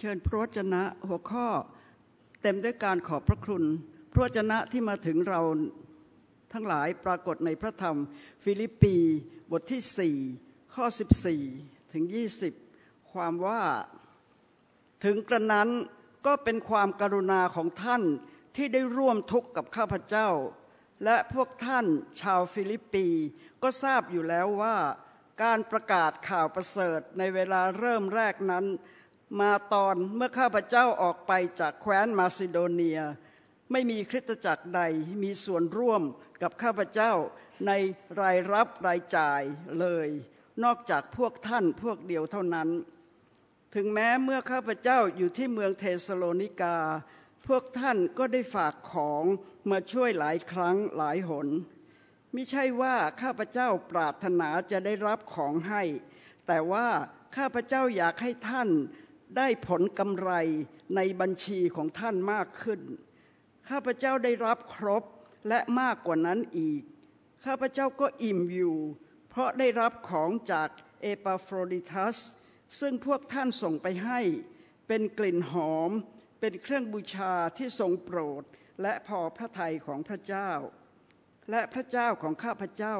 เชิญพระวจนะหัวข้อเต็มด้วยการขอบพระคุณ พระวจนะที่มาถึงเราทั้งหลายปรากฏในพระธรรม ฟิลิปปีบทที่ 4 ข้อ 14 ถึง 20 ความว่าถึงกระนั้นก็เป็นความกรุณาของท่านที่ได้ร่วมทุกข์กับข้าพเจ้า และพวกท่านชาวฟิลิปปีก็ทราบอยู่แล้วว่า การประกาศข่าวประเสริฐในเวลาเริ่มแรกนั้น มาตอนเมื่อข้าพเจ้าออกไปจากแคว้นมาซิโดเนีย ไม่มีคริสตจักรใดมีส่วนร่วมกับข้าพเจ้าในรายรับรายจ่ายเลย นอกจากพวกท่านพวกเดียวเท่านั้น ถึงแม้เมื่อข้าพเจ้าอยู่ที่เมืองเทสโลนิกา พวกท่านก็ได้ฝากของมาช่วยหลายครั้งหลายหนไม่ใช่ว่าข้าพเจ้าปรารถนาจะได้รับของให้ แต่ว่าข้าพเจ้าอยากให้ท่าน ได้ผลกำไรในบัญชีของท่านมากขึ้น ข้าพเจ้าได้รับครบและมากกว่านั้นอีก ข้าพเจ้าก็อิ่มอยู่ เพราะได้รับของจากเอปาโฟรดิทัส ซึ่งพวกท่านส่งไปให้ เป็นกลิ่นหอม เป็นเครื่องบูชาที่ทรงโปรด และพอพระทัยของพระเจ้า และพระเจ้าของข้าพเจ้า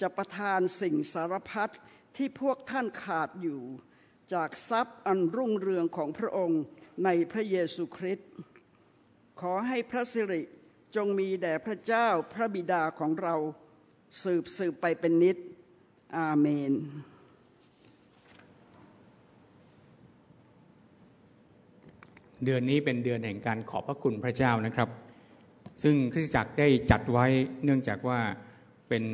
จะประทานสิ่งสารพัดที่พวกท่านขาดอยู่ จากทรัพย์อันรุ่งเรืองของพระองค์ในพระเยซูคริสต์ ขอให้พระสิริจงมีแด่พระเจ้าพระบิดาของเราสืบสืบไปเป็นนิด อาเมน เดือนนี้เป็นเดือนแห่งการขอบพระคุณพระเจ้านะครับ ซึ่งคริสตจักรได้จัดไว้เนื่องจากว่าเป็น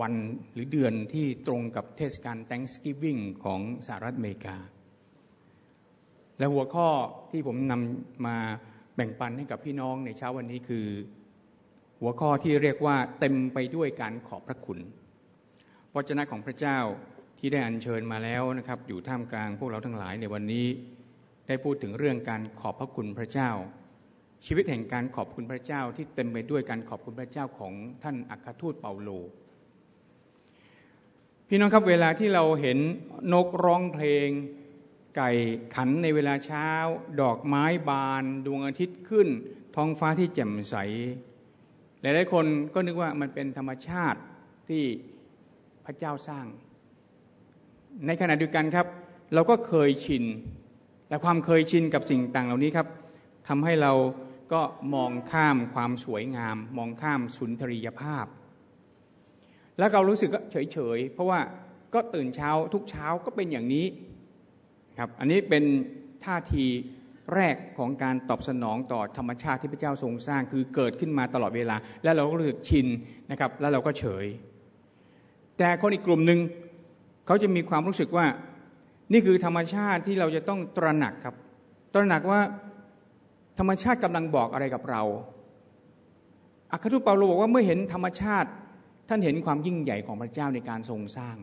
วันหรือเดือนที่ตรงกับเทศกาล Thanksgiving ของสหรัฐอเมริกา และหัวข้อที่ผมนำมาแบ่งปันให้กับพี่น้องในเช้าวันนี้คือ หัวข้อที่เรียกว่าเต็มไปด้วยการขอบพระคุณพระเจ้าของพระเจ้าที่ได้อัญเชิญมาแล้วนะครับ อยู่ท่ามกลางพวกเราทั้งหลายในวันนี้ ได้พูดถึงเรื่องการขอบพระคุณพระเจ้า ชีวิตแห่งการขอบคุณพระเจ้าที่เต็มไปด้วยการขอบคุณพระเจ้าของท่านอัครทูตเปาโล พี่น้องครับเวลาที่เราเห็นนกร้องเพลง ไก่ขันในเวลาเช้า ดอกไม้บานดวงอาทิตย์ขึ้น ท้องฟ้าที่แจ่มใส หลายๆคนก็นึกว่ามันเป็นธรรมชาติที่พระเจ้าสร้าง ในขณะเดียวกันครับ เราก็เคยชิน และความเคยชินกับสิ่งต่างเหล่านี้ครับทำให้เราก็มองข้ามความสวยงาม มองข้ามสุนทรียภาพ แล้วเรารู้สึกก็เฉยๆเพราะว่าก็ตื่นเช้าทุกเช้าก็เป็นอย่างนี้ครับอันนี้เป็นท่าทีแรกของการตอบสนองต่อธรรมชาติที่พระเจ้าทรงสร้าง คือเกิดขึ้นมาตลอดเวลา แล้วเราก็รู้สึกชินนะครับ แล้วเราก็เฉย แต่คนอีกกลุ่มหนึ่งเขาจะมีความรู้สึกว่านี่คือธรรมชาติที่เราจะต้องตระหนักครับ ตระหนักว่าธรรมชาติกำลังบอกอะไรกับเราอัครทูตเปาโลบอกว่าเมื่อเห็นธรรมชาติ ท่านเห็นความยิ่งใหญ่ของพระเจ้าในการทรงสร้าง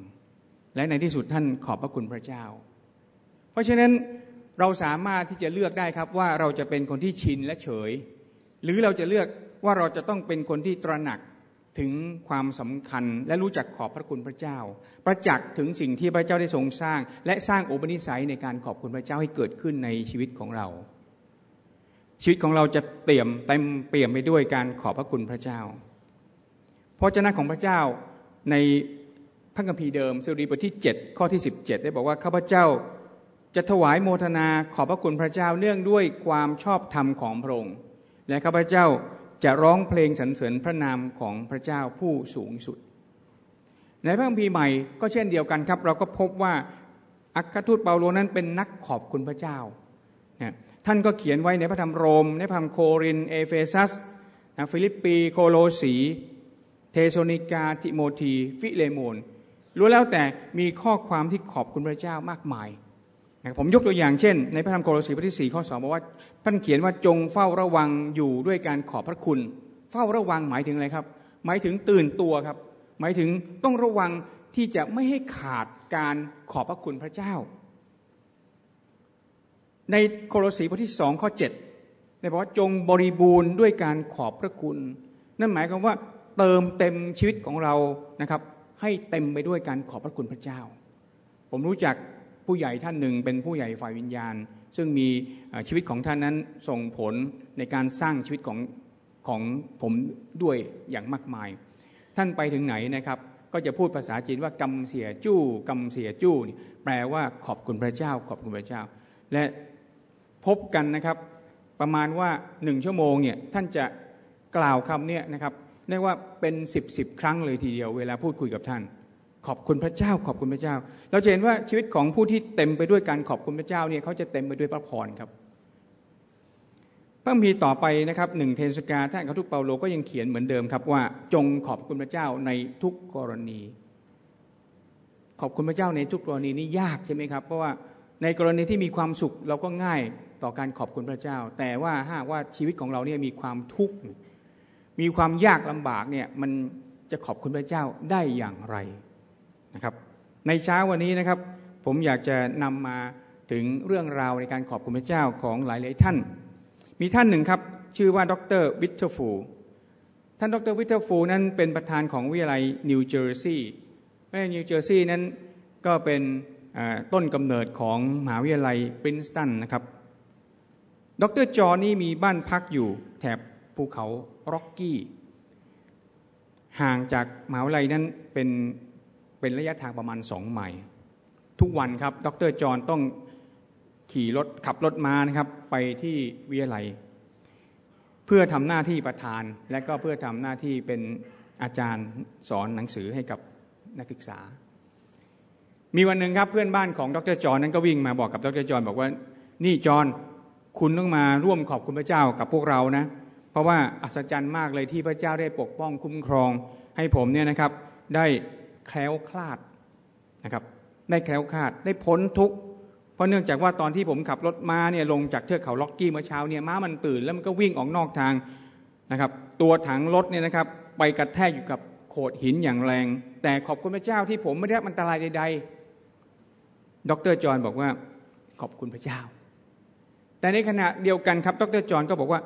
และในที่สุดท่านขอบพระคุณพระเจ้า เพราะฉะนั้นเราสามารถที่จะเลือกได้ครับว่าเราจะเป็นคนที่ชินและเฉย หรือเราจะเลือกว่าเราจะต้องเป็นคนที่ตระหนักถึงความสำคัญและรู้จักขอบพระคุณพระเจ้า ประจักษ์ถึงสิ่งที่พระเจ้าได้ทรงสร้าง และสร้างอุปนิสัยในการขอบคุณพระเจ้าให้เกิดขึ้นในชีวิตของเรา ชีวิตของเราจะเตี่ยมเต็มเปี่ยมไปด้วยการขอบพระคุณพระเจ้า พระเจ้าของพระเจ้าในพระคัมภีร์เดิมสุรีบทที่ 7 ข้อที่ 17 ได้บอกว่าข้าพเจ้าจะถวายโมทนาขอบพระคุณพระเจ้าเนื่องด้วยความชอบธรรมของพระองค์ และข้าพเจ้าจะร้องเพลงสรรเสริญพระนามของพระเจ้าผู้สูงสุด ในพระคัมภีร์ใหม่ก็เช่นเดียวกันครับ เราก็พบว่าอัครทูตเปาโลนั้นเป็นนักขอบคุณพระเจ้าท่านก็เขียนไว้ในพระธรรมโรม ในพระธรรมโครินธ์เอเฟซัสฟิลิปปีโคโลสี เธสะโลนิกาทิโมธีฟิเลโมนรู้แล้วแต่มีข้อความที่ขอบคุณพระเจ้ามากมายผมยกตัวอย่างเช่น ในพระธรรมโคโลสีบทที่สี่ข้อสองบอกว่าท่านเขียนว่าจงเฝ้าระวังอยู่ด้วยการขอบพระคุณ เฝ้าระวังหมายถึงอะไรครับ หมายถึงตื่นตัวครับ หมายถึงต้องระวังที่จะไม่ให้ขาดการขอบพระคุณพระเจ้า ในโคโลสีบทที่สองข้อเจ็ดได้บอกว่าจงบริบูรณ์ด้วยการขอบพระคุณ นั่นหมายความว่า เติมเต็มชีวิตของเรานะครับ ให้เต็มไปด้วยการขอบพระคุณพระเจ้า ผมรู้จักผู้ใหญ่ท่านหนึ่งเป็นผู้ใหญ่ฝ่ายวิญญาณ ซึ่งมีชีวิตของท่านนั้นส่งผลในการสร้างชีวิตของของผมด้วยอย่างมากมาย ท่านไปถึงไหนนะครับ ก็จะพูดภาษาจีนว่ากำเสียจู้กำเสียจู้แปลว่าขอบคุณพระเจ้า ขอบคุณพระเจ้า และพบกันนะครับ ประมาณว่าหนึ่งชั่วโมงเนี่ยท่านจะกล่าวคำเนี้นะครับ เรียกว่าเป็นสิบสิบครั้งเลยทีเดียวเวลาพูดคุยกับท่าน ขอบคุณพระเจ้า ขอบคุณพระเจ้า เราจะเห็นว่าชีวิตของผู้ที่เต็มไปด้วยการขอบคุณพระเจ้าเนี่ยเขาจะเต็มไปด้วยพระพรครับพระมีต่อไปนะครับหนึ่งเทนสกาท่านเขาทุกเปาโลก็ยังเขียนเหมือนเดิมครับว่าจงขอบคุณพระเจ้าในทุกกรณี ขอบคุณพระเจ้าในทุกกรณีนี่ยากใช่ไหมครับ เพราะว่าในกรณีที่มีความสุขเราก็ง่ายต่อการขอบคุณพระเจ้า แต่ว่าหากว่าชีวิตของเราเนี่ยมีความทุกข์ มีความยากลำบากเนี่ยมันจะขอบคุณพระเจ้าได้อย่างไรนะครับ ในเช้าวันนี้นะครับ ผมอยากจะนำมาถึงเรื่องราวในการขอบคุณพระเจ้าของหลายหลายท่าน มีท่านหนึ่งครับ ชื่อว่าดร.วิทเทอร์สปูนท่านดร.วิทเทอร์สปูนนั้นเป็นประธานของวิทยาลัยนิวเจอร์ซีย์วิทยาลัยนิวเจอร์ซีย์นั้นก็เป็นต้นกำเนิดของมหาวิทยาลัยปรินสตันนะครับ ดรจอนี่มีบ้านพักอยู่แถบภูเขา ร็อกกี้ห่างจากมหาวิทยาลัยนั้นเป็นเป็นระยะทางประมาณสองไมล์ทุกวันครับ ดรจอนต้องขี่รถขับรถมานะครับ ไปที่วิทยาลัย เพื่อทำหน้าที่ประธาน และก็เพื่อทำหน้าที่เป็นอาจารย์สอนหนังสือให้กับนักศึกษา มีวันหนึ่งครับเพื่อนบ้านของดรจอนนั้นก็วิ่งมาบอกกับดรจอนบอกว่า นี่จอนคุณต้องมาร่วมขอบคุณพระเจ้ากับพวกเรานะ เพราะว่าอัศจรรย์มากเลยที่พระเจ้าได้ปกป้องคุ้มครอง ให้ผมเนี่ยนะครับได้แคล้วคลาดนะครับได้แคล้วคลาดได้พ้นทุกเพราะเนื่องจากว่าตอนที่ผมขับรถมาเนี่ยลงจากเทือกเขาล็อกกี้เมื่อเช้าเนี่ยม้ามันตื่นแล้วมันก็วิ่งออกนอกทางนะครับตัวถังรถเนี่ยนะครับไปกระแทกอยู่กับโขดหินอย่างแรง แต่ขอบคุณพระเจ้าที่ผมไม่ได้รับอันตรายใด ๆ ดรจอห์นบอกว่าขอบคุณพระเจ้า แต่ในขณะเดียวกันครับ ดรจอห์นก็บอกว่า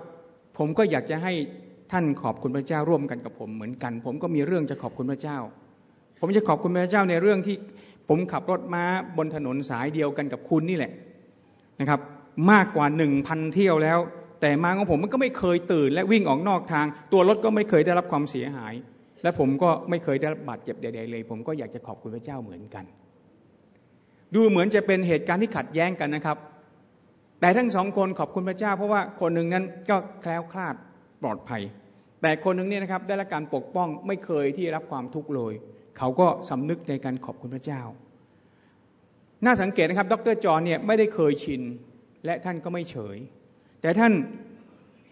ผมก็อยากจะให้ท่านขอบคุณพระเจ้าร่วมกันกับผมเหมือนกัน ผมก็มีเรื่องจะขอบคุณพระเจ้า ผมจะขอบคุณพระเจ้าในเรื่องที่ผมขับรถม้าบนถนนสายเดียวกันกับคุณนี่แหละนะครับ มากกว่าหนึ่งพันเที่ยวแล้ว แต่มาของผมมันก็ไม่เคยตื่น และวิ่งออกนอกทาง ตัวรถก็ไม่เคยได้รับความเสียหาย และผมก็ไม่เคยได้รับบาดเจ็บใดๆเลย ผมก็อยากจะขอบคุณพระเจ้าเหมือนกัน ดูเหมือนจะเป็นเหตุการณ์ที่ขัดแย้งกันนะครับ แต่ทั้งสองคนขอบคุณพระเจ้า เพราะว่าคนหนึ่งนั้นก็แคล้วคลาดปลอดภัย แต่คนหนึ่งเนี่ยนะครับได้รับการปกป้องไม่เคยที่รับความทุกข์เลยเขาก็สำนึกในการขอบคุณพระเจ้า น่าสังเกตนะครับ ดรจอห์เนี่ยไม่ได้เคยชิน และท่านก็ไม่เฉย แต่ท่าน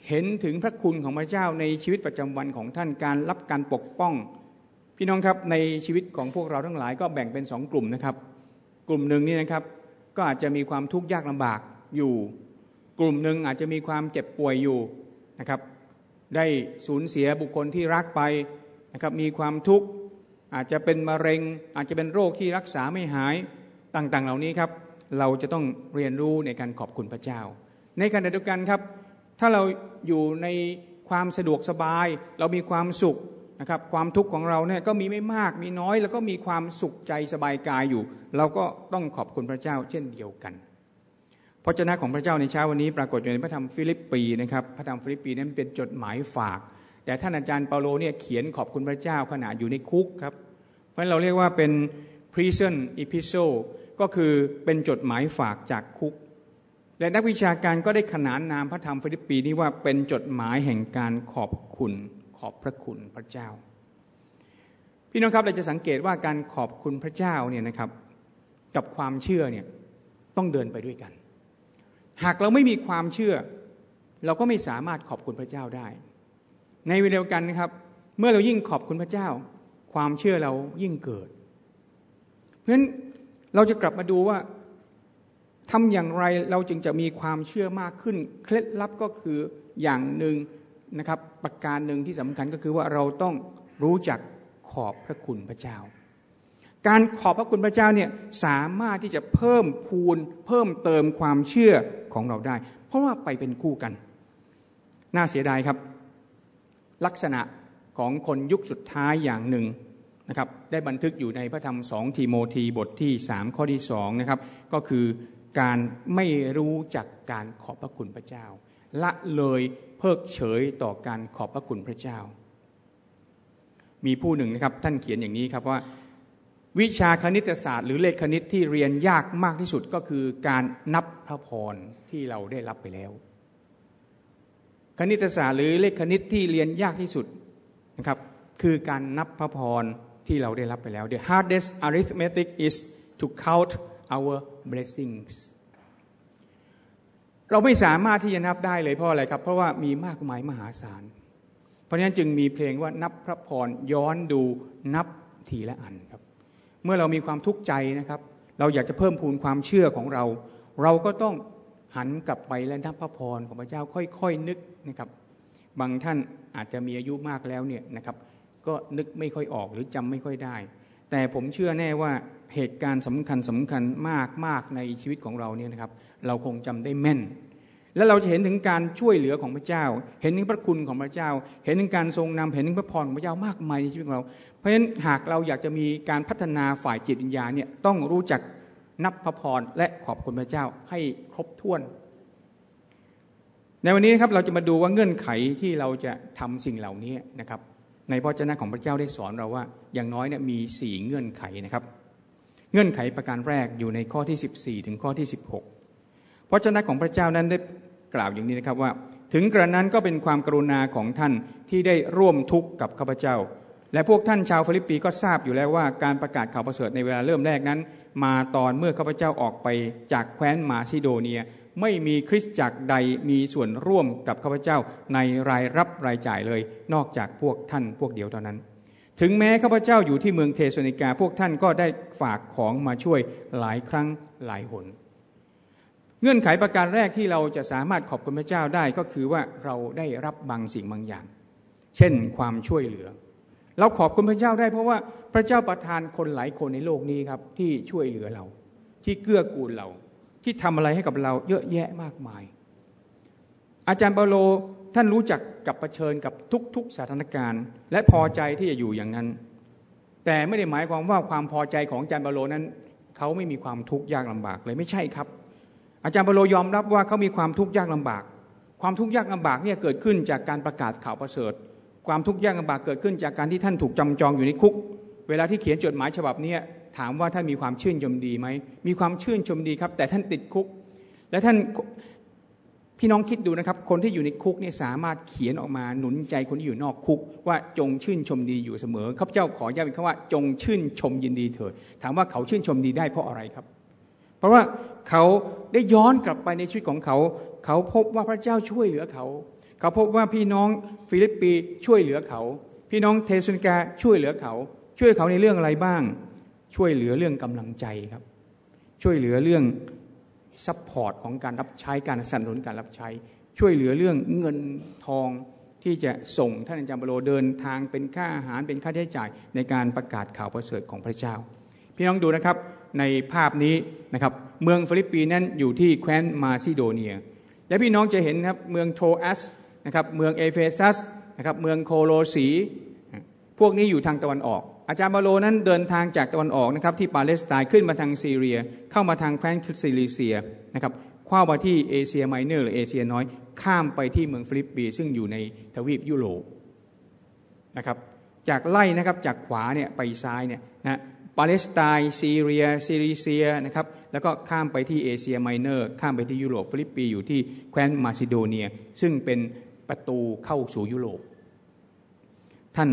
เห็นถึงพระคุณของพระเจ้าในชีวิตประจำวันของท่านการรับการปกป้อง พี่น้องครับในชีวิตของพวกเราทั้งหลายก็แบ่งเป็นสองกลุ่มนะครับ กลุ่มหนึ่งนี่นะครับก็อาจจะมีความทุกข์ยากลำบาก อยู่ กลุ่มหนึ่งอาจจะมีความเจ็บป่วยอยู่นะครับ ได้สูญเสียบุคคลที่รักไปนะครับมีความทุกข์อาจจะเป็นมะเร็ง อาจจะเป็นโรคที่รักษาไม่หายต่างๆ เหล่านี้ครับ เราจะต้องเรียนรู้ในการขอบคุณพระเจ้า ในขณะเดียวกันครับ ถ้าเราอยู่ในความสะดวกสบาย เรามีความสุขนะครับความทุกข์ของเราเนี่ยก็มีไม่มากมีน้อย แล้วก็มีความสุขใจสบายกายอยู่ เราก็ต้องขอบคุณพระเจ้าเช่นเดียวกัน พระวจนะของพระเจ้าในเช้าวันนี้ปรากฏอยู่ในพระธรรมฟิลิปปีนะครับพระธรรมฟิลิปปีนั้นเป็นจดหมายฝาก แต่ท่านอาจารย์เปาโลเนี่ยเขียนขอบคุณพระเจ้าขณะอยู่ในคุกครับเพราะเราเรียกว่าเป็น prison epistle ก็คือเป็นจดหมายฝากจากคุก และนักวิชาการก็ได้ขนานนามพระธรรมฟิลิปปีนี้ว่าเป็นจดหมายแห่งการขอบคุณขอบพระคุณพระเจ้า พี่น้องครับเราจะสังเกตว่าการขอบคุณพระเจ้าเนี่ยนะครับกับความเชื่อเนี่ยต้องเดินไปด้วยกัน หากเราไม่มีความเชื่อ เราก็ไม่สามารถขอบคุณพระเจ้าได้ ในเวลาเดียวกันนะครับ เมื่อเรายิ่งขอบคุณพระเจ้า ความเชื่อเรายิ่งเกิด เพราะฉะนั้นเราจะกลับมาดูว่าทำอย่างไรเราจึงจะมีความเชื่อมากขึ้น เคล็ดลับก็คืออย่างหนึ่งนะครับ ประการหนึ่งที่สำคัญก็คือว่าเราต้องรู้จักขอบพระคุณพระเจ้า การขอบพระคุณพระเจ้าเนี่ยสามารถที่จะเพิ่มพูนเพิ่มเติมความเชื่อของเราได้ เพราะว่าไปเป็นคู่กัน น่าเสียดายครับ ลักษณะของคนยุคสุดท้ายอย่างหนึ่งนะครับได้บันทึกอยู่ในพระธรรมสองทีโมธีบทที่สามข้อที่สองนะครับก็คือการไม่รู้จักการขอบพระคุณพระเจ้า ละเลยเพิกเฉยต่อการขอบพระคุณพระเจ้า มีผู้หนึ่งนะครับท่านเขียนอย่างนี้ครับว่า วิชาคณิตศาสตร์หรือเลขคณิตที่เรียนยากมากที่สุดก็คือการนับพระพรที่เราได้รับไปแล้ว คณิตศาสตร์หรือเลขคณิตที่เรียนยากที่สุดนะครับคือการนับพระพรที่เราได้รับไปแล้ว The hardest arithmetic is to count our blessings เราไม่สามารถที่จะนับได้เลยเพราะอะไรครับ เพราะว่ามีมากมายมหาศาล เพราะฉะนั้นจึงมีเพลงว่านับพระพรย้อนดูนับทีละอันครับ เมื่อเรามีความทุกข์ใจนะครับ เราอยากจะเพิ่มพูนความเชื่อของเรา เราก็ต้องหันกลับไปและนับพระพรของพระเจ้าค่อยๆนึกนะครับ บางท่านอาจจะมีอายุมากแล้วเนี่ยนะครับ ก็นึกไม่ค่อยออกหรือจำไม่ค่อยได้ แต่ผมเชื่อแน่ว่าเหตุการณ์สำคัญสำคัญมากมากในชีวิตของเราเนี่ยนะครับ เราคงจำได้แม่น และเราจะเห็นถึงการช่วยเหลือของพระเจ้า เห็นถึงพระคุณของพระเจ้า เห็นถึงการทรงนำเห็นถึงพระพรของพระเจ้ามากมายในชีวิตของเรา เพราะฉะนั้นหากเราอยากจะมีการพัฒนาฝ่ายจิตวิญญาณเนี่ยต้องรู้จักนับพระพรและขอบคุณพระเจ้าให้ครบถ้วน ในวันนี้นะครับเราจะมาดูว่าเงื่อนไขที่เราจะทำสิ่งเหล่านี้นะครับ ในพระเจ้าของพระเจ้าได้สอนเราว่า อย่างน้อยเนี่ยมีสี่เงื่อนไขนะครับ เงื่อนไขประการแรกอยู่ในข้อที่ 14 ถึงข้อที่ 16 พราะเจ้าของพระเจ้านั้นได้กล่าวอย่างนี้นะครับว่า ถึงกระนั้นก็เป็นความกรุณาของท่านที่ได้ร่วมทุกข์กับข้าพเจ้า และพวกท่านชาวฟิลิปปีก็ทราบอยู่แล้วว่าการประกาศข่าวประเสริฐในเวลาเริ่มแรกนั้น มาตอนเมื่อข้าพเจ้าออกไปจากแคว้นมาซิโดเนียไม่มีคริสตจักรใดมีส่วนร่วมกับข้าพเจ้าในรายรับรายจ่ายเลย นอกจากพวกท่านพวกเดียวเท่านั้น ถึงแม้ข้าพเจ้าอยู่ที่เมืองเทสนิกาพวกท่านก็ได้ฝากของมาช่วยหลายครั้งหลายหน เงื่อนไขประการแรกที่เราจะสามารถขอบคุณพระเจ้าได้ก็คือว่าเราได้รับบางสิ่งบางอย่าง เช่นความช่วยเหลือ เราขอบคุณพระเจ้าได้เพราะว่าพระเจ้าประทานคนหลายคนในโลกนี้ครับ ที่ช่วยเหลือเรา ที่เกื้อกูลเรา ที่ทำอะไรให้กับเราเยอะแยะมากมาย อาจารย์เปาโลท่านรู้จักกับเผชิญกับทุกๆสถานการณ์ และพอใจที่จะอยู่อย่างนั้น แต่ไม่ได้หมายความว่าความพอใจของอาจารย์เปโลนั้น เขาไม่มีความทุกข์ยากลำบากเลยไม่ใช่ครับ อาจารย์เปโลยอมรับว่าเขามีความทุกข์ยากลำบาก ความทุกข์ยากลำบากเนี่ยเกิดขึ้นจากการประกาศข่าวประเสริฐ ความทุกข์ยากลำบากเกิดขึ้นจากการที่ท่านถูกจำจองอยู่ในคุก เวลาที่เขียนจดหมายฉบับนี้ถามว่าท่านมีความชื่นชมดีไหม มีความชื่นชมดีครับ แต่ท่านติดคุก และท่านพี่น้องคิดดูนะครับ คนที่อยู่ในคุกเนี่ยสามารถเขียนออกมาหนุนใจคนที่อยู่นอกคุก ว่าจงชื่นชมดีอยู่เสมอข้าพเจ้าขอย้ำอีกคำว่า จงชื่นชมยินดีเถิดถามว่าเขาชื่นชมดีได้เพราะอะไรครับ เพราะว่า เขาได้ย้อนกลับไปในชีวิตของเขา เขาพบว่าพระเจ้าช่วยเหลือเขา เขาพบว่าพี่น้องฟิลิปปีช่วยเหลือเขา พี่น้องเทสุนกาช่วยเหลือเขา ช่วยเขาในเรื่องอะไรบ้าง ช่วยเหลือเรื่องกำลังใจครับ ช่วยเหลือเรื่อง support ของการรับใช้การสนับสนุนการรับใช้ ช่วยเหลือเรื่องเงินทองที่จะส่งท่านอาจารย์เปาโลเดินทางเป็นค่าอาหารเป็นค่าใช้จ่ายในการประกาศข่าวประเสริฐของพระเจ้า พี่น้องดูนะครับ ในภาพนี้นะครับเมืองฟิลิปปีนั้นอยู่ที่แคว้นมาซิโดเนีย และพี่น้องจะเห็นครับเมืองโตรอัสนะครับเมืองเอเฟซัสนะครับเมืองโคโลสี พวกนี้อยู่ทางตะวันออก อาจารย์เปาโลนั้นเดินทางจากตะวันออกนะครับที่ปาเลสไตน์ขึ้นมาทางซีเรีย เข้ามาทางแคว้นซิลิเซียนะครับข้ามาที่เอเชียไมเนอร์หรือเอเชียน้อย ข้ามไปที่เมืองฟิลิปปีซึ่งอยู่ในทวีปยุโรปนะครับจากไล่นะครับจากขวาเนี่ยไปซ้ายเนี่ยนะปาเลสไตน์ซีเรียซิลิเซียนะครับแล้วก็ข้ามไปที่เอเชียไมเนอร์ ข้ามไปที่ยุโรปฟิลิปปีอยู่ที่แคว้นมาซิโดเนีย ซึ่งเป็นประตูเข้าสู่ยุโรป ท่าน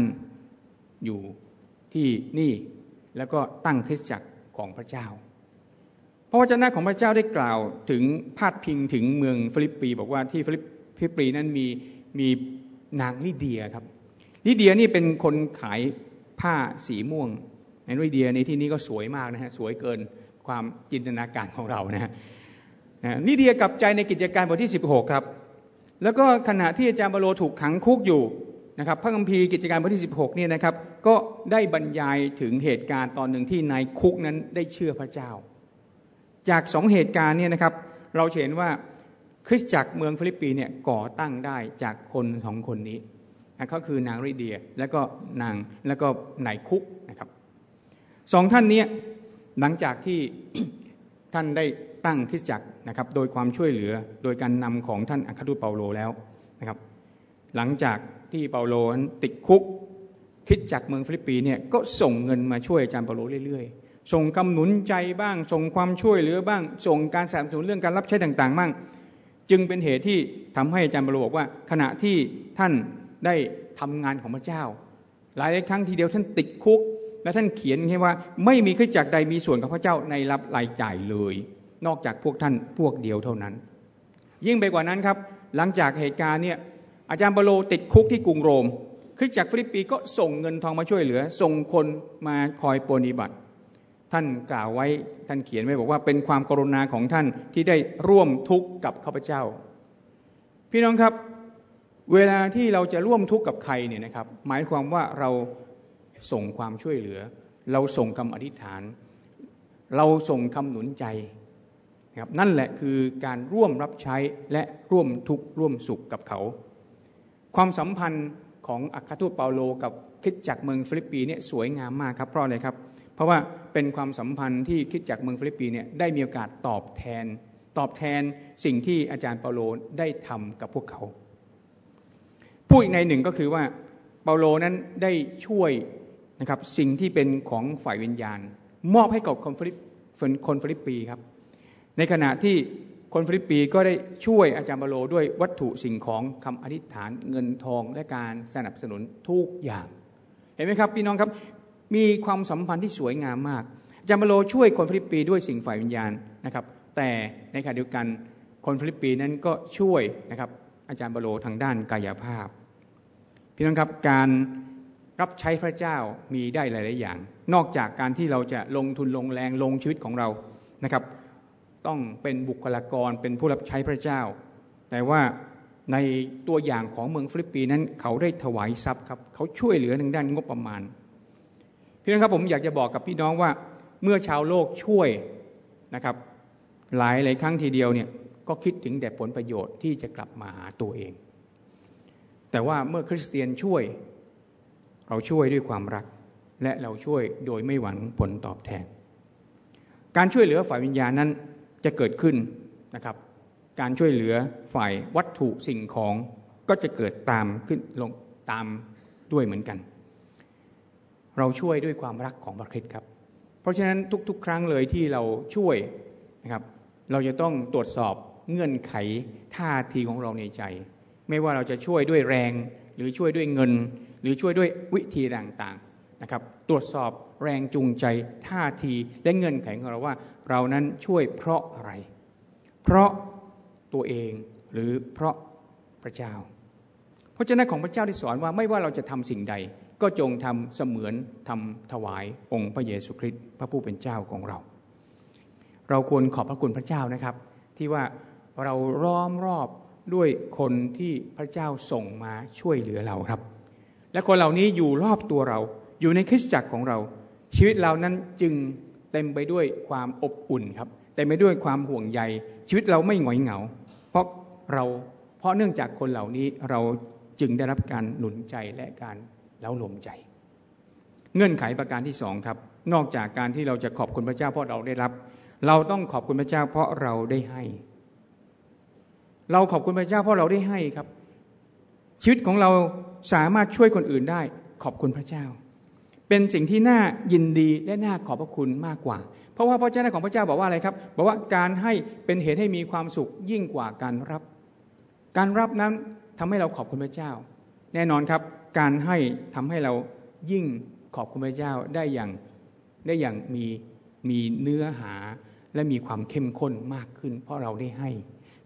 อยู่ที่นี่แล้วก็ตั้งคริสตจักรของพระเจ้า พระวจนะของพระเจ้าได้กล่าวถึงพาดพิงถึงเมืองฟิลิปปีบอกว่าที่ฟิลิปปีนั้นมีมีนางลิเดียครับลิเดียนี่เป็นคนขายผ้าสีม่วง ในลิเดียในที่นี้ก็สวยมากนะฮะสวยเกินความจินตนาการของเรานะฮะลิเดียกลับใจในกิจการบทที่ 16 ครับ แล้วก็ขณะที่อาจารย์บาโลถูกขังคุกอยู่นะครับพระคัมภีร์กิจการบทที่ 16เนี่ยนะครับก็ได้บรรยายถึงเหตุการณ์ตอนหนึ่งที่นายคุกนั้นได้เชื่อพระเจ้า จากสองเหตุการณ์เนี่ยนะครับเราเห็นว่าคริสตจักรเมืองฟิลิปปีเนี่ยก่อตั้งได้จากคนสองคนนี้นะก็คือนางริเดียแล้วก็นางแล้วก็นายคุกนะครับ สองท่านนี้หลังจากที่ท่านได้ตั้งคริสตจักรนะครับ โดยความช่วยเหลือโดยการนำของท่านอัครทูตเปาโลแล้วนะครับ หลังจากที่เปาโลติดคุกคริสตจักรเมืองฟิลิปปีเนี่ยก็ส่งเงินมาช่วยอาจารย์เปาโลเรื่อยๆ ส่งคำหนุนใจบ้าง ส่งความช่วยเหลือบ้าง ส่งการสนับสนุนเรื่องการรับใช้ต่างๆบ้าง จึงเป็นเหตุที่ทำให้อาจารย์เปาโลบอกว่า ขณะที่ท่านได้ทำงานของพระเจ้า หลายครั้งทีเดียวท่านติดคุก และท่านเขียนแค่ว่าไม่มีคริสตจักรใดมีส่วนกับข้าพเจ้าในรายรับรายจ่ายเลย นอกจากพวกท่านพวกเดียวเท่านั้น ยิ่งไปกว่านั้นครับ หลังจากเหตุการณ์เนี่ยอาจารย์เปาโลติดคุกที่กรุงโรมคริสตจักรฟิลิปปีก็ส่งเงินทองมาช่วยเหลือ ส่งคนมาคอยปฏิบัติ ท่านกล่าวไว้ท่านเขียนไว้บอกว่าเป็นความกรุณาของท่านที่ได้ร่วมทุกข์กับข้าพเจ้า พี่น้องครับ เวลาที่เราจะร่วมทุกข์กับใครเนี่ยนะครับ หมายความว่าเรา ส่งความช่วยเหลือ เราส่งคำอธิษฐาน เราส่งคำหนุนใจนะครับนั่นแหละคือการร่วมรับใช้และร่วมทุกข์ร่วมสุขกับเขา ความสัมพันธ์ของอัครทูตเปาโลกับคริสตจักรเมืองฟิลิปปีเนี่ยสวยงามมากครับเพราะอะไรครับ เพราะว่าเป็นความสัมพันธ์ที่คริสตจักรเมืองฟิลิปปีเนี่ยได้มีโอกาสตอบแทน ตอบแทนสิ่งที่อาจารย์เปาโลได้ทำกับพวกเขาพูดอีกนัยหนึ่งก็คือว่าเปาโลนั้นได้ช่วย นะครับสิ่งที่เป็นของฝ่ายวิญญาณ มอบให้กับคนฟิลิปคนฟิลิปปีครับ ในขณะที่คนฟิลิปปีก็ได้ช่วยอาจารย์เปาโลด้วยวัตถุสิ่งของคำอธิษฐานเงินทองและการสนับสนุนทุกอย่าง เห็นไหมครับพี่น้องครับมีความสัมพันธ์ที่สวยงามมากอาจารย์เปาโลช่วยคนฟิลิปปีด้วยสิ่งฝ่ายวิญญาณนะครับ แต่ในขณะเดียวกันคนฟิลิปปีนั้นก็ช่วยนะครับอาจารย์เปาโลทางด้านกายภาพ พี่น้องครับการ รับใช้พระเจ้ามีได้หลาย ๆ อย่าง นอกจากการที่เราจะลงทุนลงแรงลงชีวิตของเรานะครับ ต้องเป็นบุคลากรเป็นผู้รับใช้พระเจ้า แต่ว่าในตัวอย่างของเมืองฟิลิปปีนั้น เขาได้ถวายทรัพย์ครับเขาช่วยเหลือทางด้านงบประมาณพี่น้องครับผมอยากจะบอกกับพี่น้องว่าเมื่อชาวโลกช่วยนะครับ หลายหลายครั้งทีเดียวเนี่ยก็คิดถึงแต่ผลประโยชน์ที่จะกลับมาหาตัวเอง แต่ว่าเมื่อคริสเตียนช่วย เราช่วยด้วยความรัก และเราช่วยโดยไม่หวังผลตอบแทน การช่วยเหลือฝ่ายวิญญาณนั้นจะเกิดขึ้นนะครับ การช่วยเหลือฝ่ายวัตถุสิ่งของก็จะเกิดตามขึ้นลงตามด้วยเหมือนกัน เราช่วยด้วยความรักของพระคริสต์ครับ เพราะฉะนั้นทุก ๆ ครั้งเลยที่เราช่วยนะครับ เราจะต้องตรวจสอบเงื่อนไขท่าทีของเราในใจ ไม่ว่าเราจะช่วยด้วยแรงหรือช่วยด้วยเงิน หรือช่วยด้วยวิธีต่างๆนะครับตรวจสอบแรงจูงใจท่าทีและเงินไขของเราว่า เรานั้นช่วยเพราะอะไร เพราะตัวเองหรือเพราะพระเจ้าพระเจ้าของพระเจ้าที่สอนว่าไม่ว่าเราจะทำสิ่งใด ก็จงทำเสมือนทำถวายองค์พระเยซูคริสต์พระผู้เป็นเจ้าของเรา เราควรขอบพระคุณพระเจ้านะครับ ที่ว่าเราล้อมรอบด้วยคนที่พระเจ้าส่งมาช่วยเหลือเราครับ และคนเหล่านี้อยู่รอบตัวเรา อยู่ในคริสตจักรของเรา ชีวิตเรานั้นจึงเต็มไปด้วยความอบอุ่นครับเต็มไปด้วยความห่วงใย ชีวิตเราไม่หงอยเหงา เพราะเราเพราะเนื่องจากคนเหล่านี้เราจึงได้รับการหนุนใจและการเล้าลมใจ เงื่อนไขประการที่สองครับ นอกจากการที่เราจะขอบคุณพระเจ้าเพราะเราได้รับ เราต้องขอบคุณพระเจ้าเพราะเราได้ให้ เราขอบคุณพระเจ้าเพราะเราได้ให้ครับ ชีวิตของเรา สามารถช่วยคนอื่นได้ขอบคุณพระเจ้า เป็นสิ่งที่น่ายินดีและน่าขอบพระคุณมากกว่า เพราะว่าพระเจ้าของพระเจ้าบอกว่าอะไรครับ บอกว่าการให้เป็นเหตุให้มีความสุขยิ่งกว่าการรับ การรับนั้นทำให้เราขอบคุณพระเจ้า แน่นอนครับ การให้ทำให้เรายิ่งขอบคุณพระเจ้าได้อย่างได้อย่างมีมีเนื้อหาและมีความเข้มข้นมากขึ้น เพราะเราได้ให้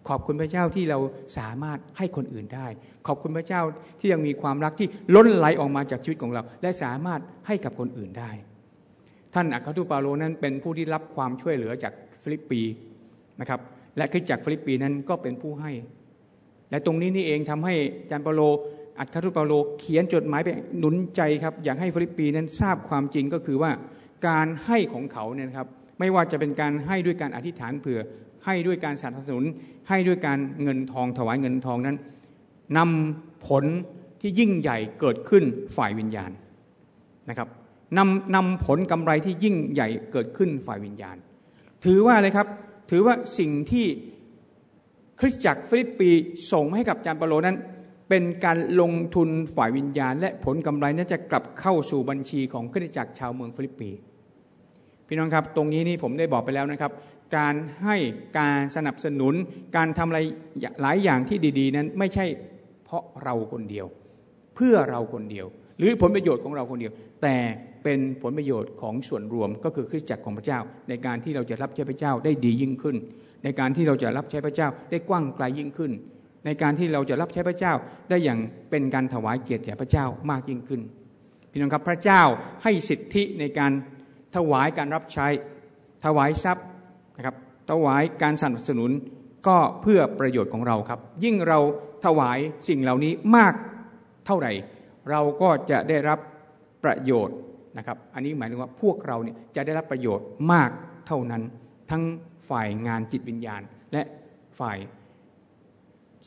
ขอบคุณพระเจ้าที่เราสามารถให้คนอื่นได้ ขอบคุณพระเจ้าที่ยังมีความรักที่ล้นไหลออกมาจากชีวิตของเรา และสามารถให้กับคนอื่นได้ ท่านอัครทูตเปาโลนั้นเป็นผู้ที่รับความช่วยเหลือจากฟิลิปปีนะครับ และคริสตจักรฟิลิปปีนั้นก็เป็นผู้ให้ และตรงนี้นี่เองทำให้อาจารย์เปาโลอัครทูตเปาโลเขียนจดหมายไปหนุนใจครับอยากให้ฟิลิปปีนั้นทราบความจริงก็คือว่าการให้ของเขาเนี่ยครับไม่ว่าจะเป็นการให้ด้วยการอธิษฐานเผื่อ ให้ด้วยการสนับสนุน ให้ด้วยการเงินทองถวายเงินทองนั้นนำผลที่ยิ่งใหญ่เกิดขึ้นฝ่ายวิญญาณนะครับนำนำผลกำไรที่ยิ่งใหญ่เกิดขึ้นฝ่ายวิญญาณ ถือว่าอะไรครับ ถือว่าสิ่งที่คริสตจักรฟิลิปปีส่งให้กับจารย์เปโลนั้น เป็นการลงทุนฝ่ายวิญญาณ และผลกำไรนั้นจะกลับเข้าสู่บัญชีของคริสตจักรชาวเมืองฟิลิปปี พี่น้องครับ ตรงนี้นี่ผมได้บอกไปแล้วนะครับ การให้การสนับสนุน การทำอะไรหลายอย่างที่ดี ๆ นั้นไม่ใช่เพราะเราคนเดียว เพื่อเราคนเดียว หรือผลประโยชน์ของเราคนเดียว แต่เป็นผลประโยชน์ของส่วนรวมก็คือคริสตจักรของพระเจ้า ในการที่เราจะรับใช้พระเจ้าได้ดียิ่งขึ้น ในการที่เราจะรับใช้พระเจ้าได้กว้างไกลยิ่งขึ้น ในการที่เราจะรับใช้พระเจ้าได้อย่างเป็นการถวายเกียรติแก่พระเจ้ามากยิ่งขึ้นพี่น้องครับพระเจ้าให้สิทธิในการถวายการรับใช้ ถวายทรัพย์ นะครับถวายการสนับสนุนก็เพื่อประโยชน์ของเราครับ ยิ่งเราถวายสิ่งเหล่านี้มากเท่าไหร่ เราก็จะได้รับประโยชน์นะครับ อันนี้หมายถึงว่าพวกเราเนี่ยจะได้รับประโยชน์มากเท่านั้น ทั้งฝ่ายงานจิตวิญญาณ และฝ่าย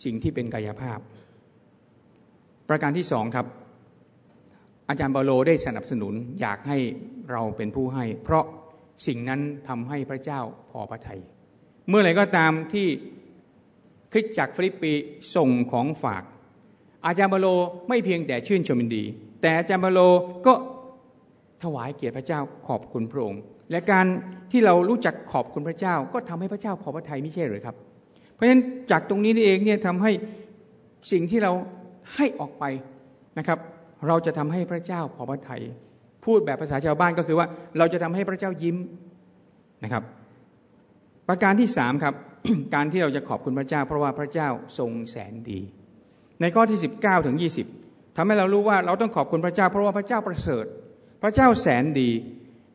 สิ่งที่เป็นกายภาพ ประการที่สองครับอาจารย์บาโลได้สนับสนุนอยากให้เราเป็นผู้ให้ เพราะ สิ่งนั้นทำให้พระเจ้าพอพระทยัยเมื่อไหร่ก็ตามที่คริสจักรฟิลิปปีส่งของฝาก อาจารย์บาโลไม่เพียงแต่ชื่นชมยินดี แต่อาจารย์บาโลก็ถวายเกียรติพระเจ้าขอบคุณพระองค์ และการที่เรารู้จักขอบคุณพระเจ้า ก็ทำให้พระเจ้าพอพระทัยไม่ใช่หรือครับ เพราะฉะนั้นจากตรงนี้นี่เองเนี่ยทำให้สิ่งที่เราให้ออกไปนะครับ เราจะทำให้พระเจ้าพอพระทัย พูดแบบภาษาชาวบ้านก็คือว่า เราจะทำให้พระเจ้ายิ้มนะครับ ประการที่สามครับ การที่เราจะขอบคุณพระเจ้า เพราะว่าพระเจ้าทรงแสนดี ในข้อที่ 19ถึง20ทำให้เรารู้ว่าเราต้องขอบคุณพระเจ้า เพราะว่าพระเจ้าประเสริฐ พระเจ้าแสนดี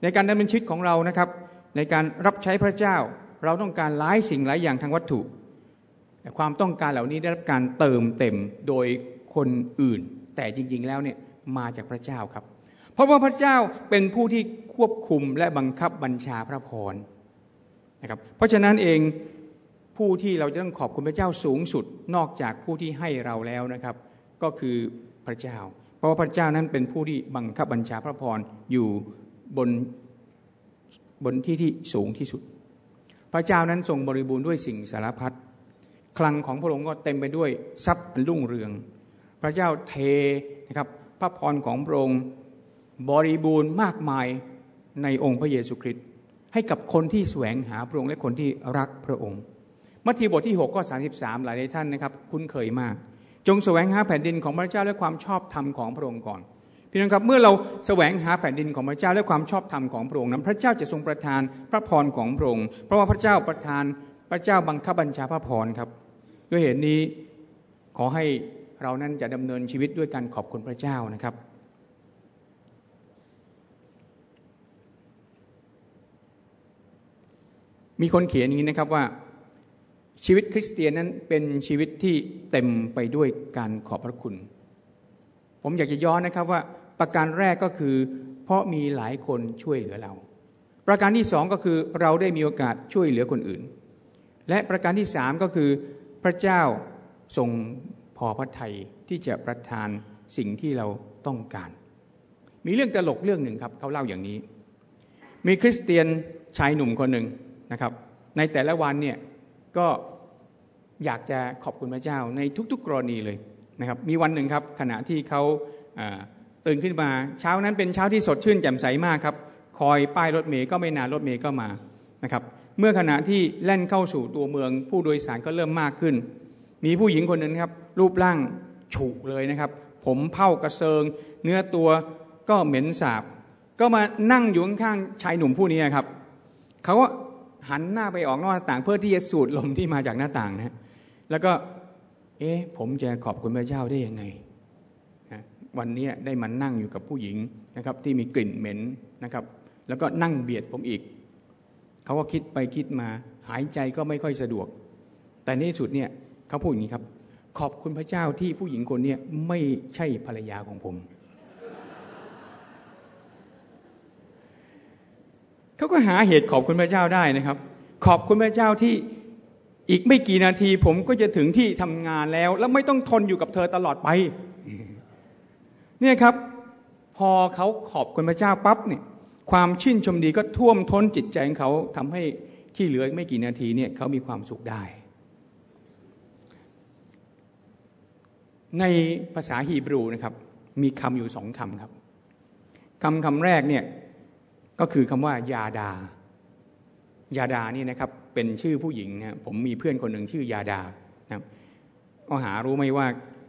ในการดำเนินชีวิตของเรานะครับ ในการรับใช้พระเจ้า เราต้องการหลายสิ่งหลายอย่างทางวัตถุแต่ความต้องการเหล่านี้ได้รับการเติมเต็มโดยคนอื่น แต่จริง ๆ แล้วเนี่ยมาจากพระเจ้าครับ เพราะว่าพระเจ้าเป็นผู้ที่ควบคุมและบังคับบัญชาพระพรนะครับเพราะฉะนั้นเองผู้ที่เราจะต้องขอบคุณพระเจ้าสูงสุดนอกจากผู้ที่ให้เราแล้วนะครับ ก็คือพระเจ้า เพราะว่าพระเจ้านั้นเป็นผู้ที่บังคับบัญชาพระพรอยู่บนบนที่ที่สูงที่สุด พระเจ้านั้นทรงบริบูรณ์ด้วยสิ่งสารพัดคลังของพระองค์ก็เต็มไปด้วยทรัพย์รุ่งเรือง พระเจ้าเทนะครับพระพรของพระองค์ บริบูรณ์มากมายในองค์พระเยซูคริสต์ให้กับคนที่แสวงหาพระองค์และคนที่รักพระองค์ มัทธิวบทที่6ข้อ33 หลายท่านนะครับ คุ้นเคยมาก จงแสวงหาแผ่นดินของพระเจ้าและความชอบธรรมของพระองค์ก่อนพี่น้องครับเมื่อเราแสวงหาแผ่นดินของพระเจ้าและความชอบธรรมของพระองค์นั้นพระเจ้าจะทรงประทานพระพรของพระองค์เพราะว่าพระเจ้าประทานพระเจ้าบังคับบัญชาพระพรครับ ด้วยเหตุนี้ขอให้เรานั้นจะดำเนินชีวิตด้วยการขอบคุณพระเจ้านะครับ มีคนเขียนอย่างนี้นะครับว่าชีวิตคริสเตียนนั้นเป็นชีวิตที่เต็มไปด้วยการขอบพระคุณ ผมอยากจะย้อนนะครับว่าประการแรกก็คือ เพราะมีหลายคนช่วยเหลือเรา ประการที่สองก็คือเราได้มีโอกาสช่วยเหลือคนอื่น และประการที่สามก็คือพระเจ้าทรงพอพระทัยที่จะประทานสิ่งที่เราต้องการ มีเรื่องตลกเรื่องหนึ่งครับเขาเล่าอย่างนี้ มีคริสเตียนชายหนุ่มคนหนึ่ง นะครับ ในแต่ละวันเนี่ยก็อยากจะขอบคุณพระเจ้าในทุกๆกรณีเลยนะครับ มีวันหนึ่งครับขณะที่เขาตื่นขึ้นมาเช้านั้นเป็นเช้าที่สดชื่นแจ่มใสมากครับ คอยป้ายรถเมย์ก็ไม่นานรถเมย์ก็มานะครับ เมื่อขณะที่แล่นเข้าสู่ตัวเมือง ผู้โดยสารก็เริ่มมากขึ้น มีผู้หญิงคนหนึ่งครับ รูปร่างฉุเลยนะครับ ผมเผ้ากระเซิง เนื้อตัวก็เหม็นสาบ ก็มานั่งอยู่ข้างๆชายหนุ่มผู้นี้ครับเขาก็ หันหน้าไปออกนอกหน้าต่างเพื่อที่จะสูดลมที่มาจากหน้าต่างนะแล้วก็ เอ๊ะผมจะขอบคุณพระเจ้าได้ยังไงวันนี้ได้มานั่งอยู่กับผู้หญิงนะครับ ที่มีกลิ่นเหม็นนะครับ แล้วก็นั่งเบียดผมอีกเขาก็คิดไปคิดมา หายใจก็ไม่ค่อยสะดวก แต่ในที่สุดเนี่ยเขาพูดอย่างนี้ครับ ขอบคุณพระเจ้าที่ผู้หญิงคนนี้ไม่ใช่ภรรยาของผม เขาก็หาเหตุขอบคุณพระเจ้าได้นะครับ ขอบคุณพระเจ้าที่อีกไม่กี่นาที ผมก็จะถึงที่ทำงานแล้ว แล้วไม่ต้องทนอยู่กับเธอตลอดไป เนี่ยครับ พอเขาขอบคุณพระเจ้าปั๊บเนี่ยความชื่นชมดีก็ท่วมท้นจิตใจของเขาทำให้ที่เหลือไม่กี่นาทีเนี่ยเขามีความสุขได้ ในภาษาฮีบรูนะครับ มีคำอยู่สองคำครับคำคำแรกเนี่ย ก็คือคำว่ายาดา ยาดานี่นะครับเป็นชื่อผู้หญิงนะผมมีเพื่อนคนหนึ่งชื่อยาดานะครับก็หารู้ไหมว่า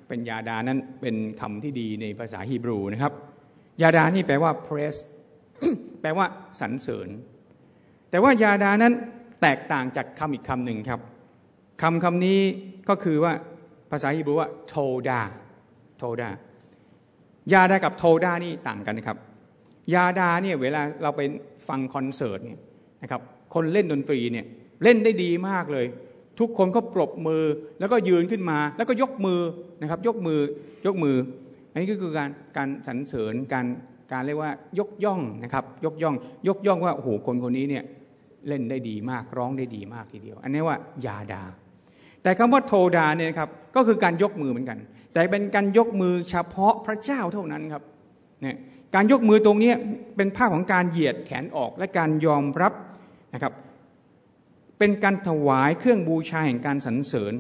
เป็นยาดานั้นเป็นคำที่ดีในภาษาฮีบรูนะครับ ยาดานี่แปลว่า praise แปลว่าสรรเสริญ แต่ว่ายาดานั้นแตกต่างจากคำอีกคำหนึ่งครับคำคำนี้ก็คือว่าภาษาฮีบรูว่าโทดาโทดายาดากับโทดานี่ต่างกันนะครับ ยาดาเนี่ยเวลาเราไปฟังคอนเสิร์ตเนี่ยนะครับคนเล่นดนตรีเนี่ยเล่นได้ดีมากเลย ทุกคนก็ปรบมือแล้วก็ยืนขึ้นมา แล้วก็ยกมือนะครับ ยกมือยกมือ อันนี้ก็คือการการสรรเสริญการการเรียกว่ายกย่องนะครับ ยกย่อง ยกย่องว่าโอ้โหคนคนนี้เนี่ยเล่นได้ดีมากร้องได้ดีมากทีเดียว อันนี้ว่ายาดา แต่คำว่าโทดาเนี่ยครับก็คือการยกมือเหมือนกัน แต่เป็นการยกมือเฉพาะพระเจ้าเท่านั้นครับเนี่ย การยกมือตรงนี้เป็นภาพของการเหยียดแขนออกและการยอมรับนะครับ เป็นการถวายเครื่องบูชาแห่งการสรรเสริญ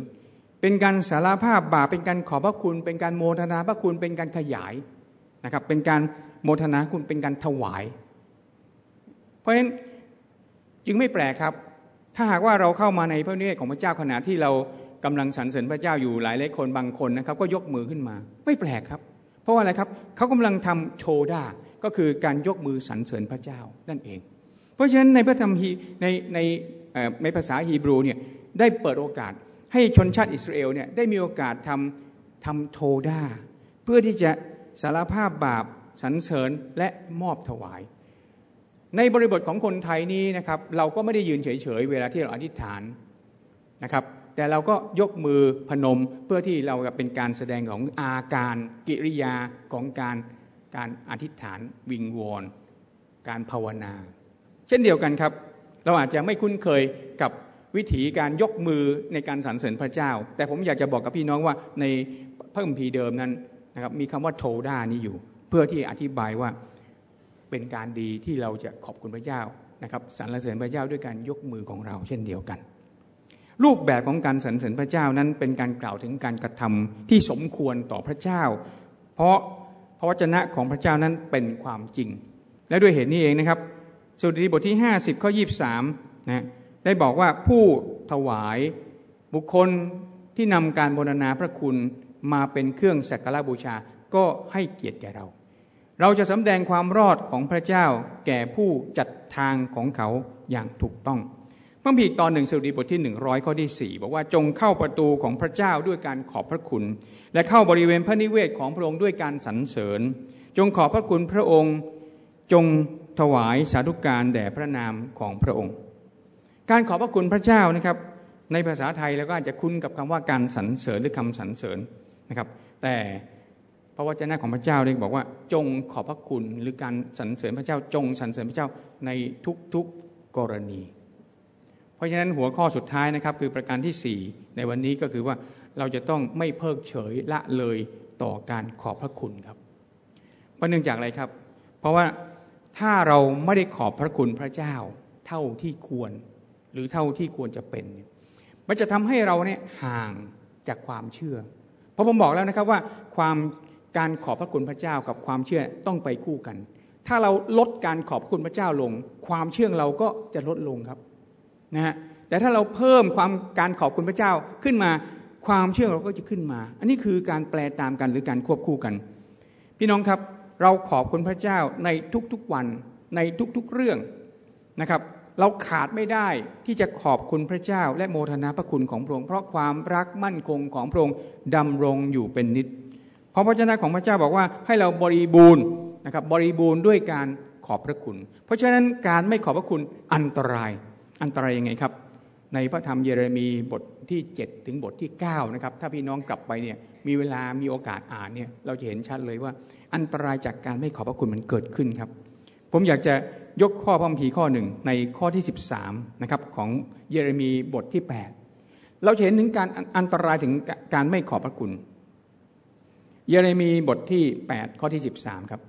เป็นการสารภาพบาปเป็นการขอพระคุณ เป็นการโมทนาพระคุณเป็นการขยายนะครับ เป็นการโมทนาคุณเป็นการถวาย เพราะฉะนั้นจึงไม่แปลกครับ ถ้าหากว่าเราเข้ามาในพระเนตรของพระเจ้าขณะที่เรากำลังสรรเสริญพระเจ้าอยู่หลายหลายคนบางคนนะครับ ก็ยกมือขึ้นมา ไม่แปลกครับ เพราะว่าอะไรครับเขากำลังทำโชดาก็คือการยกมือสรรเสริญพระเจ้านั่นเอง เพราะฉะนั้นในพระธรรมฮีในในในภาษาฮีบรูเนี่ยได้เปิดโอกาสให้ชนชาติอิสราเอลเนี่ยได้มีโอกาสทำทำโทดาเพื่อที่จะสารภาพบาปสรรเสริญและมอบถวาย ในบริบทของคนไทยนี้นะครับเราก็ไม่ได้ยืนเฉยๆ เวลาที่เราอธิษฐานนะครับ แต่เราก็ยกมือพนมเพื่อที่เราจะเป็นการแสดงของอาการกิริยาของการการอธิษฐานวิงวอนการภาวนา เช่นเดียวกันครับ เราอาจจะไม่คุ้นเคยกับวิถีการยกมือในการสรรเสริญพระเจ้า แต่ผมอยากจะบอกกับพี่น้องว่าในพระคัมภีร์เดิมนั้นนะครับมีคำว่าโทด้านี้อยู่ เพื่อที่อธิบายว่าเป็นการดีที่เราจะขอบคุณพระเจ้านะครับสรรเสริญพระเจ้าด้วยการยกมือของเราเช่นเดียวกัน รูปแบบของการสรรเสริญพระเจ้านั้นเป็นการกล่าวถึงการกระทำที่สมควรต่อพระเจ้า เพราะพระวจนะของพระเจ้านั้นเป็นความจริง และด้วยเหตุนี้เองนะครับสุดีบทที่ 50ข้อ23นะได้บอกว่าผู้ถวายบุคคลที่นำการบูรณาพระคุณมาเป็นเครื่องสักการะบูชาก็ให้เกียรติแก่เรา เราจะสำแดงความรอดของพระเจ้าแก่ผู้จัดทางของเขาอย่างถูกต้อง พระพีตอนหนึ่งสุดีบทที่หนึ่งร้อยข้อที่สี่บอกว่าจงเข้าประตูของพระเจ้าด้วยการขอบพระคุณ และเข้าบริเวณพระนิเวศของพระองค์ด้วยการสรรเสริญ จงขอบพระคุณพระองค์จงถวายสาธุการแด่พระนามของพระองค์ การขอบพระคุณพระเจ้านะครับ ในภาษาไทยแล้วก็อาจจะคุ้นกับคำว่าการสรรเสริญหรือคำสรรเสริญนะครับ แต่พระวจนะของพระเจ้าเรียกบอกว่า จงขอบพระคุณหรือการสรรเสริญพระเจ้าจงสรรเสริญพระเจ้าในทุกๆกรณี ราะฉะนั้นหัวข้อสุดท้ายนะครับคือประการที่ 4 ในวันนี้ก็คือว่าเราจะต้องไม่เพิกเฉยละเลยต่อการขอบพระคุณครับ เพราะเนื่องจากอะไรครับ เพราะว่าถ้าเราไม่ได้ขอบพระคุณพระเจ้า เท่าที่ควร หรือเท่าที่ควรจะเป็นมันจะทำให้เราเนี่ยห่างจากความเชื่อ เพราะผมบอกแล้วนะครับว่าความการขอบพระคุณพระเจ้ากับความเชื่อต้องไปคู่กัน ถ้าเราลดการขอบพระคุณพระเจ้าลง ความเชื่อเราก็จะลดลงครับ นะฮะแต่ถ้าเราเพิ่มความการขอบคุณพระเจ้าขึ้นมาความเชื่อเราก็จะขึ้นมา อันนี้คือการแปลตามกันหรือการควบคู่กัน พี่น้องครับเราขอบคุณพระเจ้าในทุกๆวันในทุกๆเรื่องนะครับ เราขาดไม่ได้ที่จะขอบคุณพระเจ้า และโมทนาพระคุณของพระองค์เพราะความรักมั่นคงของพระองค์ดำรงอยู่เป็นนิจเพราะพระเจ้าของพระเจ้าบอกว่าให้เราบริบูรณ์นะครับบริบูรณ์ด้วยการขอบพระคุณ เพราะฉะนั้นการไม่ขอบพระคุณอันตราย อันตรายยังไงครับ ในพระธรรมเยเรมีบทที่ 7 ถึงบทที่9นะครับถ้าพี่น้องกลับไปเนี่ยมีเวลามีโอกาสอ่านเนี่ยเราจะเห็นชัดเลยว่า อันตรายจากการไม่ขอบพระคุณมันเกิดขึ้นครับ ผมอยากจะยกข้อพระคัมภีร์ข้อหนึ่งในข้อที่ 13นะครับของเยเรมีบทที่ 8 เราเห็นถึงการอันตรายถึงการไม่ขอบพระคุณ เยเรมีบทที่ 8 ข้อที่ 13 ครับ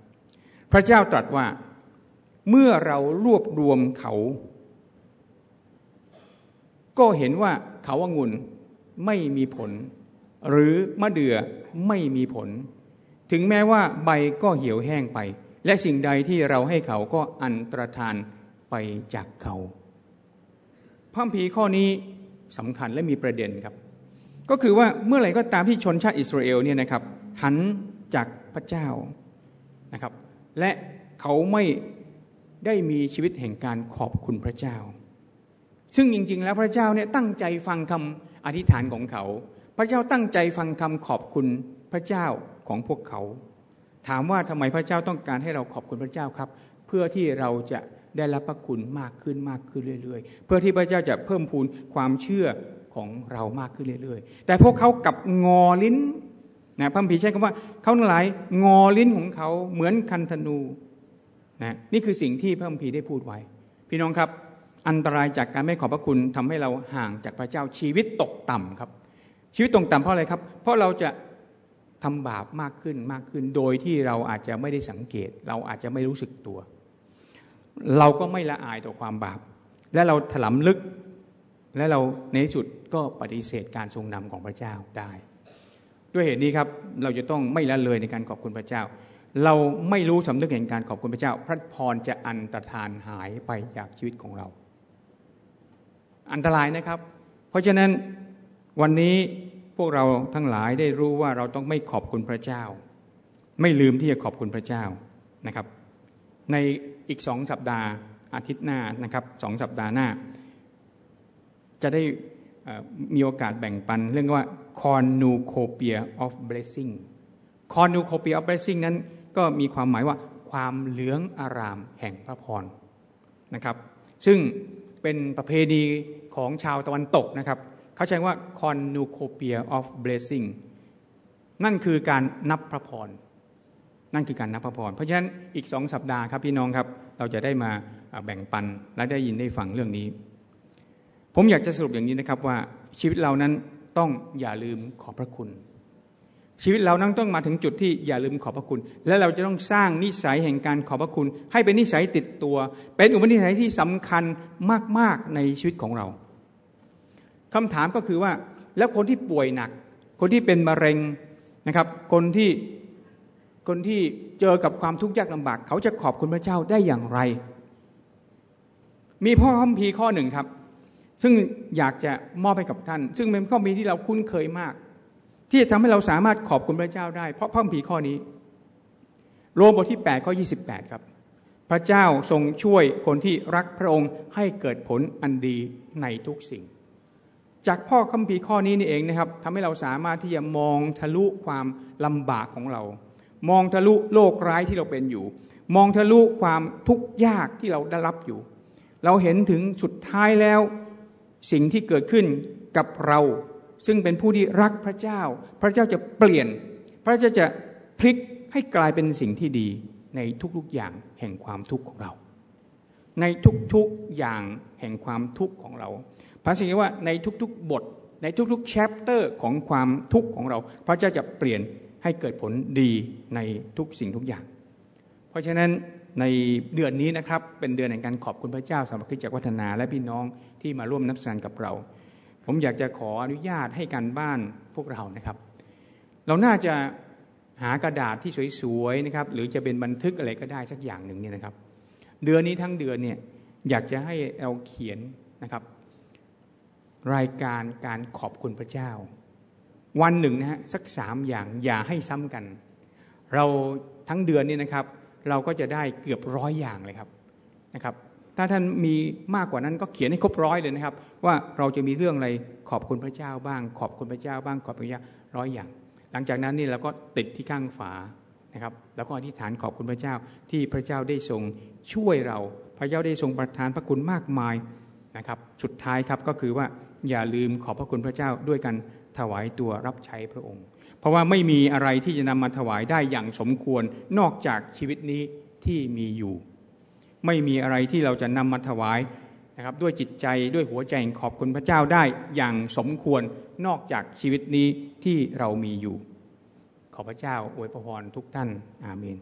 พระเจ้าตรัสว่าเมื่อเรารวบรวมเขา ก็เห็นว่าเขาอางุ่นไม่มีผล หรือมะเดื่อไม่มีผล ถึงแม้ว่าใบก็เหี่ยวแห้งไป และสิ่งใดที่เราให้เขาก็อันตรธานไปจากเขาพระพีข้อนี้สำคัญและมีประเด็นครับ ก็คือว่าเมื่อไหร่ก็ตามที่ชนชาติอิสราเอลเนี่ยนะครับหันจากพระเจ้านะครับ และเขาไม่ได้มีชีวิตแห่งการขอบคุณพระเจ้า ซึ่งจริง ๆ แล้วพระเจ้าเนี่ยตั้งใจฟังคำอธิษฐานของเขา พระเจ้าตั้งใจฟังคำขอบคุณพระเจ้าของพวกเขา ถามว่าทำไมพระเจ้าต้องการให้เราขอบคุณพระเจ้าครับ เพื่อที่เราจะได้รับพระคุณมากขึ้นมากขึ้นเรื่อย ๆ เพื่อที่พระเจ้าจะเพิ่มพูนความเชื่อของเรามากขึ้นเรื่อย ๆ แต่พวกเขากับงอลิ้นนะพระพีใช้คำว่าเขาทั้งหลายงอลิ้นของเขาเหมือนคันธนูนะนี่คือสิ่งที่พระคัมภีได้พูดไว้ พี่น้องครับ อันตรายจากการไม่ขอบพระคุณทำให้เราห่างจากพระเจ้าชีวิตตกต่ำครับ ชีวิตตกต่ำเพราะอะไรครับ เพราะเราจะทำบาปมากขึ้นมากขึ้น โดยที่เราอาจจะไม่ได้สังเกต เราอาจจะไม่รู้สึกตัว เราก็ไม่ละอายต่อความบาป และเราถลำลึก และเราในที่สุดก็ปฏิเสธการทรงนำของพระเจ้าได้ ด้วยเหตุนี้ครับเราจะต้องไม่ละเลยในการขอบคุณพระเจ้า เราไม่รู้สำนึกแห่งการขอบคุณพระเจ้า พระพรจะอันตรธานหายไปจากชีวิตของเรา อันตรายนะครับ เพราะฉะนั้นวันนี้พวกเราทั้งหลายได้รู้ว่าเราต้องไม่ขอบคุณพระเจ้า ไม่ลืมที่จะขอบคุณพระเจ้านะครับ ในอีกสองสัปดาห์อาทิตย์หน้านะครับสองสัปดาห์หน้า จะได้มีโอกาสแบ่งปันเรื่องว่า cornucopia of blessing cornucopia of blessing นั้นก็มีความหมายว่าความเหลืองอารามแห่งพระพรนะครับ ซึ่ง เป็นประเพณีของชาวตะวันตกนะครับ เขาใช้ว่า cornucopia of blessing นั่นคือการนับพระพร นั่นคือการนับพระพร เพราะฉะนั้นอีกสองสัปดาห์ครับพี่น้องครับ เราจะได้มาแบ่งปันและได้ยินได้ฟังเรื่องนี้ ผมอยากจะสรุปอย่างนี้นะครับว่าชีวิตเรานั้นต้องอย่าลืมขอบพระคุณ ชีวิตเรานั้นต้องมาถึงจุดที่อย่าลืมขอบพระคุณ และเราจะต้องสร้างนิสัยแห่งการขอบพระคุณ ให้เป็นนิสัยติดตัว เป็นอุปนิสัยที่สำคัญมาก ๆ ในชีวิตของเราคำถามก็คือว่าแล้วคนที่ป่วยหนัก คนที่เป็นมะเร็งนะครับ คนที่คนที่เจอกับความทุกข์ยากลำบาก เขาจะขอบคุณพระเจ้าได้อย่างไร มีพ่อคัมภีร์ข้อหนึ่งครับ ซึ่งอยากจะมอบให้กับท่าน ซึ่งเป็นข้อมีที่เราคุ้นเคยมาก ที่จะทำให้เราสามารถขอบคุณพระเจ้าได้ เพราะพระคัมภีร์ข้อนี้ โรมบทที่8ข้อ28 ครับ พระเจ้าทรงช่วยคนที่รักพระองค์ให้เกิดผลอันดีในทุกสิ่ง จากพ่อคัมภีร์ข้อนี้นี่เองนะครับทำให้เราสามารถที่จะมองทะลุความลำบากของเรา มองทะลุโลกร้ายที่เราเป็นอยู่ มองทะลุความทุกข์ยากที่เราได้รับอยู่ เราเห็นถึงสุดท้ายแล้วสิ่งที่เกิดขึ้นกับเรา ซึ่งเป็นผู้ที่รักพระเจ้า พระเจ้าจะเปลี่ยน พระเจ้าจะพลิกให้กลายเป็นสิ่งที่ดีในทุกๆอย่างแห่งความทุกข์ของเรา ในทุกๆอย่างแห่งความทุกข์ของเราพระสิงว่าในทุกๆบท ในทุกๆแชปเตอร์ของความทุกข์ของเรา พระเจ้าจะเปลี่ยนให้เกิดผลดีในทุกสิ่งทุกอย่าง เพราะฉะนั้นในเดือนนี้นะครับเป็นเดือนแห่งการขอบคุณพระเจ้าสำหรับคริสตจักรวัฒนาและพี่น้องที่มาร่วมนับสานกับเรา ผมอยากจะขออนุญาตให้การบ้านพวกเรานะครับ เราน่าจะหากระดาษที่สวยๆนะครับ หรือจะเป็นบันทึกอะไรก็ได้สักอย่างหนึ่งเนี่ยนะครับ เดือนนี้ทั้งเดือนเนี่ยอยากจะให้เราเขียนนะครับ รายการการขอบคุณพระเจ้า วันหนึ่งนะฮะสักสามอย่างอย่าให้ซ้ำกัน เราทั้งเดือนนี่นะครับ เราก็จะได้เกือบร้อยอย่างเลยครับนะครับ ถ้าท่านมีมากกว่านั้นก็เขียนให้ครบร้อยเลยนะครับ ว่าเราจะมีเรื่องอะไรขอบคุณพระเจ้าบ้าง ขอบคุณพระเจ้าบ้างขอบคุณพระเจ้าร้อยอย่าง หลังจากนั้นนี่เราก็ติดที่ข้างฝานะครับแล้วก็อธิษฐานขอบคุณพระเจ้าที่พระเจ้าได้ทรงช่วยเรา พระเจ้าได้ทรงประทานพระคุณมากมายนะครับสุดท้ายครับก็คือว่าอย่าลืมขอบพระคุณพระเจ้าด้วยกันถวายตัวรับใช้พระองค์ เพราะว่าไม่มีอะไรที่จะนำมาถวายได้อย่างสมควรนอกจากชีวิตนี้ที่มีอยู่ ไม่มีอะไรที่เราจะนำมาถวายนะครับด้วยจิตใจด้วยหัวใจขอบคุณพระเจ้าได้อย่างสมควรนอกจากชีวิตนี้ที่เรามีอยู่ ขอพระเจ้าอวยพรทุกท่านอาเมน